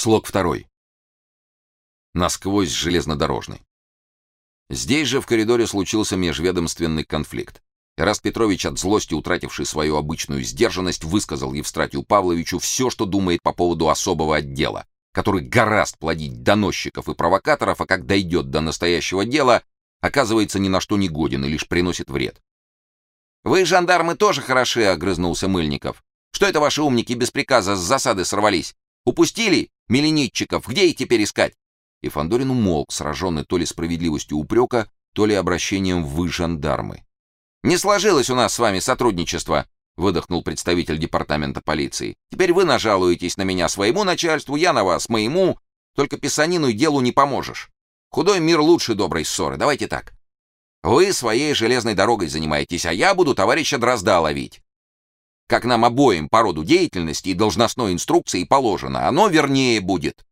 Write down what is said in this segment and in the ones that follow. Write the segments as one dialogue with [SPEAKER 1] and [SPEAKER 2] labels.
[SPEAKER 1] Слог второй. Насквозь железнодорожный. Здесь же в коридоре случился межведомственный конфликт. Эраст Петрович от злости, утративший свою обычную сдержанность, высказал Евстратию Павловичу все, что думает по поводу особого отдела, который гораст плодить доносчиков и провокаторов, а как дойдет до настоящего дела, оказывается ни на что не годен и лишь приносит вред. «Вы, жандармы, тоже хороши», — огрызнулся Мыльников. «Что это ваши умники без приказа с засады сорвались? Упустили миленитчиков? Где их теперь искать?» И Фандорин умолк, сраженный то ли справедливостью упрека, то ли обращением «вы, жандармы». «Не сложилось у нас с вами сотрудничество», — выдохнул представитель департамента полиции. «Теперь вы нажалуетесь на меня своему начальству, я на вас моему. Только писанину и делу не поможешь. Худой мир лучше доброй ссоры. Давайте так. Вы своей железной дорогой занимаетесь, а я буду товарища Дрозда ловить. Как нам обоим по роду деятельности и должностной инструкции положено, оно вернее будет».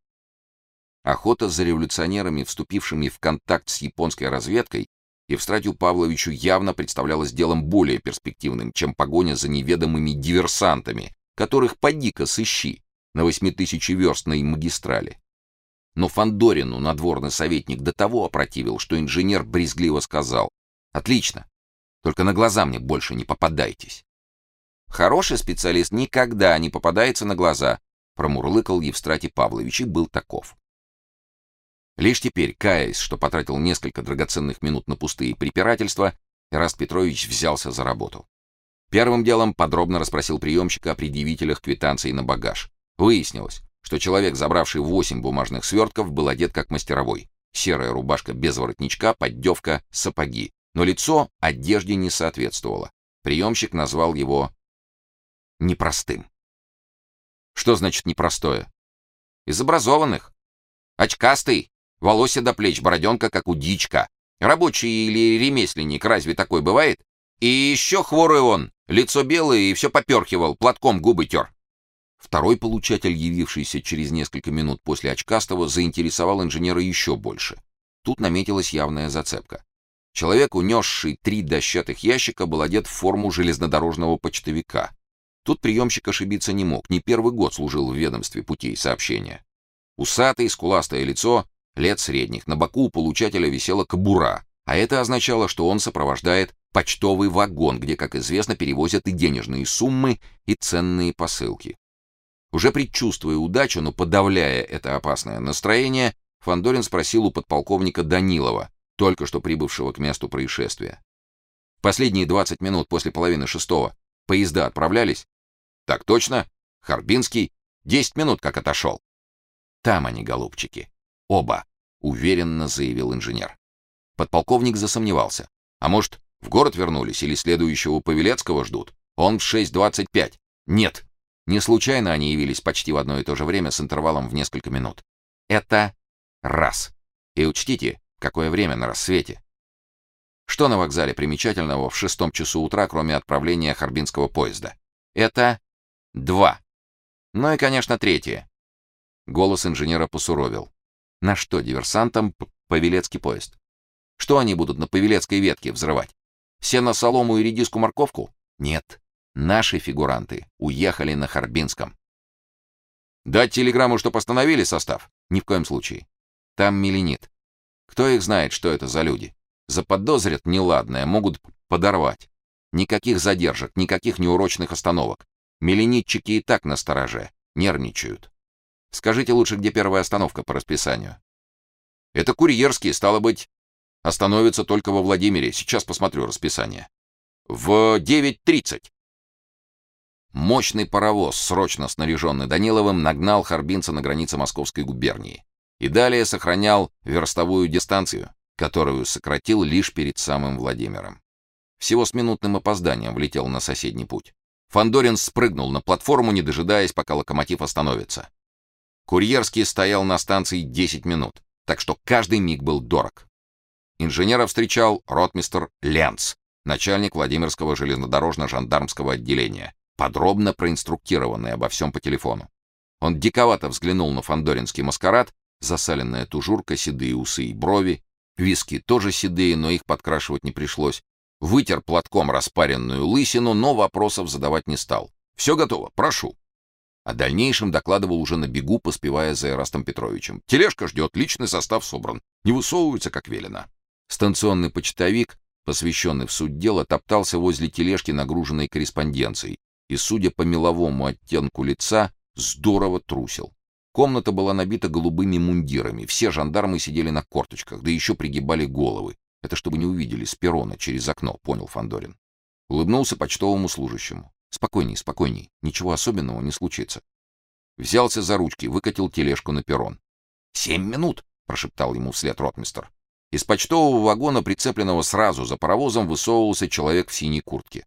[SPEAKER 1] Охота за революционерами, вступившими в контакт с японской разведкой, Евстратию Павловичу явно представлялось делом более перспективным, чем погоня за неведомыми диверсантами, которых поди-ка сыщи на восьмитысячеверстной магистрали. Но Фандорину надворный советник до того опротивил, что инженер брезгливо сказал: "Отлично. Только на глаза мне больше не попадайтесь". Хороший специалист никогда не попадается на глаза, промурлыкал Евстратий Павлович и был таков. Лишь теперь, каясь, что потратил несколько драгоценных минут на пустые препирательства, Эраст Петрович взялся за работу. Первым делом подробно расспросил приемщика о предъявителях квитанций на багаж. Выяснилось, что человек, забравший восемь бумажных свертков, был одет как мастеровой. Серая рубашка без воротничка, поддевка, сапоги. Но лицо одежде не соответствовало. Приемщик назвал его непростым. Что значит непростое? Из образованных. Очкастый, волосы до плеч, бороденка, как у дичка. Рабочий или ремесленник, разве такой бывает? И еще хворый он, лицо белое и все поперхивал, платком губы тер. Второй получатель, явившийся через несколько минут после очкастого, заинтересовал инженера еще больше. Тут наметилась явная зацепка. Человек, унесший три дощатых ящика, был одет в форму железнодорожного почтовика. Тут приемщик ошибиться не мог, не первый год служил в ведомстве путей сообщения. Усатое, скуластое лицо, лет средних. На боку у получателя висела кобура, а это означало, что он сопровождает почтовый вагон, где, как известно, перевозят и денежные суммы, и ценные посылки. Уже предчувствуя удачу, но подавляя это опасное настроение, Фандорин спросил у подполковника Данилова, только что прибывшего к месту происшествия. Последние 20 минут после половины шестого поезда отправлялись? Так точно. Харбинский 10 минут как отошел. Там они, голубчики. Оба, уверенно заявил инженер. Подполковник засомневался. А может, в город вернулись или следующего Павелецкого ждут? Он в 6:25. Нет. Не случайно они явились почти в одно и то же время с интервалом в несколько минут. Это раз. И учтите, какое время на рассвете. Что на вокзале примечательного в шестом часу утра, кроме отправления Харбинского поезда? Это два. Ну и, конечно, третье. Голос инженера посуровил. На что диверсантам Павелецкий поезд? Что они будут на Павелецкой ветке взрывать? Сено, солому и редиску морковку? Нет. Наши фигуранты уехали на Харбинском. Дать телеграмму, что постановили состав? Ни в коем случае. Там меленит. Кто их знает, что это за люди? Заподозрят неладное, могут подорвать. Никаких задержек, никаких неурочных остановок. Меленитчики и так на стороже, нервничают. Скажите лучше, где первая остановка по расписанию? Это курьерский, стало быть, остановится только во Владимире. Сейчас посмотрю расписание. В 9:30. Мощный паровоз, срочно снаряженный Даниловым, нагнал Харбинца на границе Московской губернии и далее сохранял верстовую дистанцию, которую сократил лишь перед самым Владимиром. Всего с минутным опозданием влетел на соседний путь. Фандорин спрыгнул на платформу, не дожидаясь, пока локомотив остановится. Курьерский стоял на станции 10 минут, так что каждый миг был дорог. Инженера встречал ротмистр Ленц, начальник Владимирского железнодорожно-жандармского отделения, подробно проинструктированный обо всем по телефону. Он диковато взглянул на фандоринский маскарад, засаленная тужурка, седые усы и брови, виски тоже седые, но их подкрашивать не пришлось. Вытер платком распаренную лысину, но вопросов задавать не стал. «Все готово, прошу». О дальнейшем докладывал уже на бегу, поспевая за Эрастом Петровичем. Тележка ждет, личный состав собран. Не высовывается, как велено. Станционный почтовик, посвященный в суть дела, топтался возле тележки, нагруженной корреспонденцией, и, судя по меловому оттенку лица, здорово трусил. Комната была набита голубыми мундирами. Все жандармы сидели на корточках, да еще пригибали головы. Это чтобы не увидели с перрона через окно, понял Фандорин. Улыбнулся почтовому служащему. Спокойней, спокойней, ничего особенного не случится. Взялся за ручки, выкатил тележку на перрон. «Семь минут!» — прошептал ему вслед ротмистр. Из почтового вагона, прицепленного сразу за паровозом, высовывался человек в синей куртке.